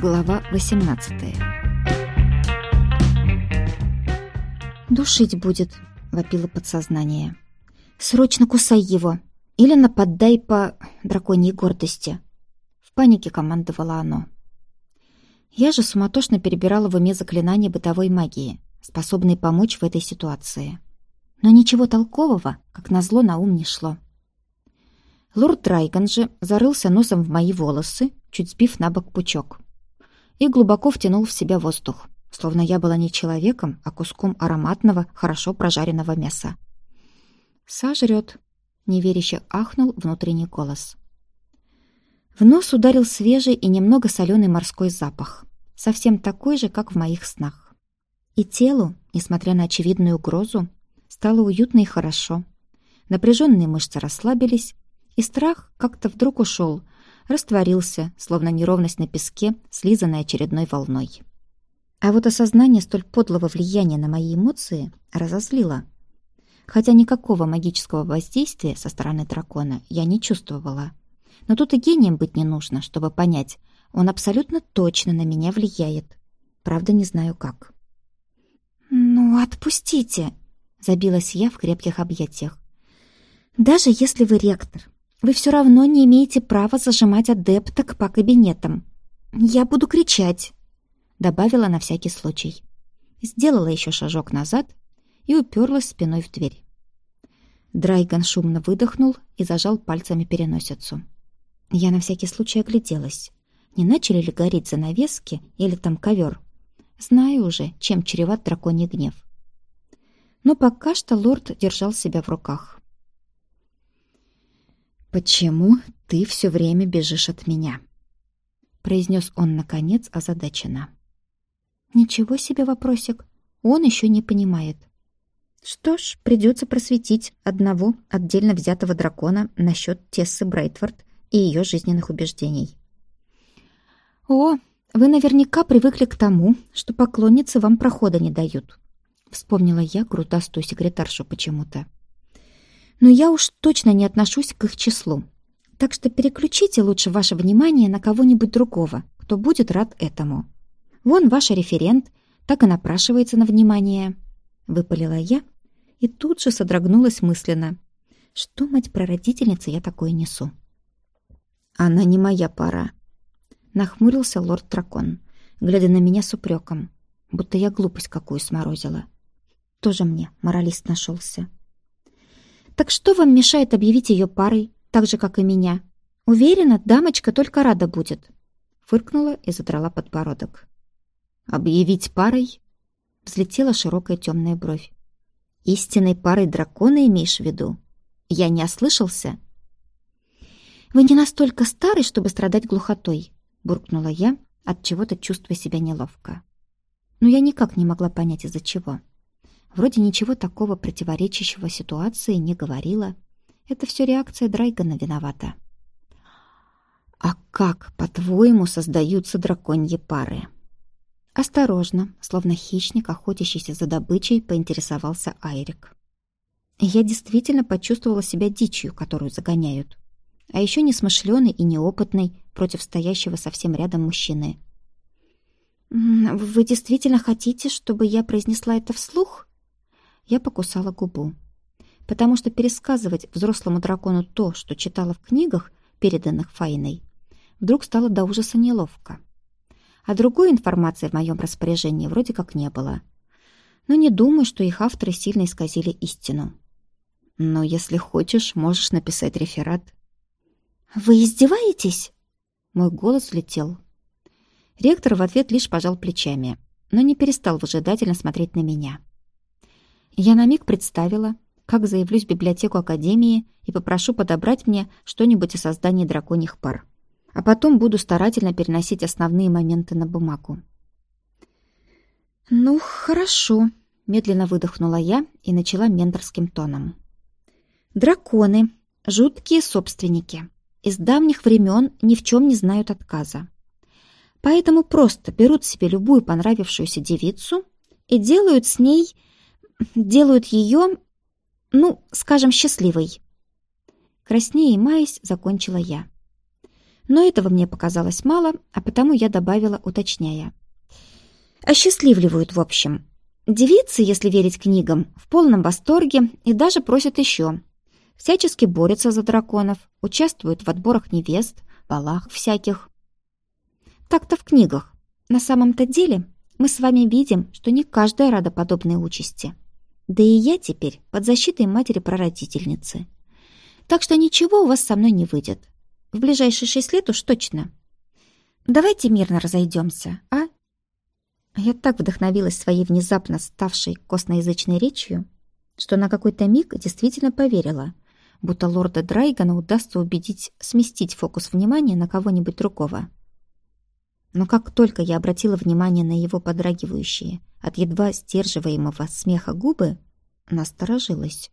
Глава 18 «Душить будет», — вопило подсознание. «Срочно кусай его! Или нападай по драконьей гордости!» В панике командовало оно. Я же суматошно перебирала в уме заклинания бытовой магии, способные помочь в этой ситуации. Но ничего толкового, как назло, на ум не шло. Лорд Драйган же зарылся носом в мои волосы, чуть сбив на бок пучок, и глубоко втянул в себя воздух, словно я была не человеком, а куском ароматного, хорошо прожаренного мяса. «Сожрет», — неверяще ахнул внутренний голос. В нос ударил свежий и немного соленый морской запах, совсем такой же, как в моих снах. И телу, несмотря на очевидную угрозу, стало уютно и хорошо. Напряженные мышцы расслабились, и страх как-то вдруг ушел, растворился, словно неровность на песке, слизанная очередной волной. А вот осознание столь подлого влияния на мои эмоции разозлило. Хотя никакого магического воздействия со стороны дракона я не чувствовала. Но тут и гением быть не нужно, чтобы понять, он абсолютно точно на меня влияет. Правда, не знаю как. «Ну, отпустите!» — забилась я в крепких объятиях. «Даже если вы ректор, вы все равно не имеете права зажимать адепток по кабинетам. Я буду кричать!» — добавила на всякий случай. Сделала еще шажок назад и уперлась спиной в дверь. Драйган шумно выдохнул и зажал пальцами переносицу. Я на всякий случай огляделась. Не начали ли гореть занавески или там ковер? Знаю уже, чем чреват драконий гнев. Но пока что лорд держал себя в руках. «Почему ты все время бежишь от меня?» произнес он, наконец, озадаченно. «Ничего себе вопросик. Он еще не понимает. Что ж, придется просветить одного отдельно взятого дракона насчет Тессы Брайтфорд и ее жизненных убеждений. «О, вы наверняка привыкли к тому, что поклонницы вам прохода не дают», вспомнила я грудастую секретаршу почему-то. «Но я уж точно не отношусь к их числу, так что переключите лучше ваше внимание на кого-нибудь другого, кто будет рад этому. Вон ваш референт, так и напрашивается на внимание», выпалила я и тут же содрогнулась мысленно. Что, мать прародительница, я такое несу? «Она не моя пара», — нахмурился лорд-дракон, глядя на меня с упреком, будто я глупость какую сморозила. Тоже мне моралист нашелся. «Так что вам мешает объявить ее парой, так же, как и меня? Уверена, дамочка только рада будет», — фыркнула и задрала подбородок. «Объявить парой?» — взлетела широкая темная бровь. «Истинной парой дракона имеешь в виду? Я не ослышался?» «Вы не настолько старый, чтобы страдать глухотой», — буркнула я, от чего-то чувствуя себя неловко. Но я никак не могла понять, из-за чего. Вроде ничего такого противоречащего ситуации не говорила. Это все реакция Драйгана виновата. «А как, по-твоему, создаются драконьи пары?» Осторожно, словно хищник, охотящийся за добычей, поинтересовался Айрик. Я действительно почувствовала себя дичью, которую загоняют а еще несмышленый и неопытный против стоящего совсем рядом мужчины. «Вы действительно хотите, чтобы я произнесла это вслух?» Я покусала губу, потому что пересказывать взрослому дракону то, что читала в книгах, переданных Файной, вдруг стало до ужаса неловко. А другой информации в моем распоряжении вроде как не было. Но не думаю, что их авторы сильно исказили истину. Но если хочешь, можешь написать реферат «Вы издеваетесь?» Мой голос влетел. Ректор в ответ лишь пожал плечами, но не перестал выжидательно смотреть на меня. Я на миг представила, как заявлюсь в библиотеку Академии и попрошу подобрать мне что-нибудь о создании драконьих пар. А потом буду старательно переносить основные моменты на бумагу. «Ну, хорошо», — медленно выдохнула я и начала менторским тоном. «Драконы — жуткие собственники из давних времен ни в чем не знают отказа. Поэтому просто берут себе любую понравившуюся девицу и делают с ней, делают ее, ну, скажем, счастливой. Краснее и маясь закончила я. Но этого мне показалось мало, а потому я добавила, уточняя. Осчастливливают, в общем. Девицы, если верить книгам, в полном восторге и даже просят еще. Всячески борются за драконов, участвуют в отборах невест, балах всяких. Так-то в книгах. На самом-то деле мы с вами видим, что не каждая рада подобной участи. Да и я теперь под защитой матери-прародительницы. Так что ничего у вас со мной не выйдет. В ближайшие шесть лет уж точно. Давайте мирно разойдемся, а? Я так вдохновилась своей внезапно ставшей косноязычной речью, что на какой-то миг действительно поверила, будто лорда Драйгана удастся убедить сместить фокус внимания на кого-нибудь другого. Но как только я обратила внимание на его подрагивающие от едва сдерживаемого смеха губы, насторожилась.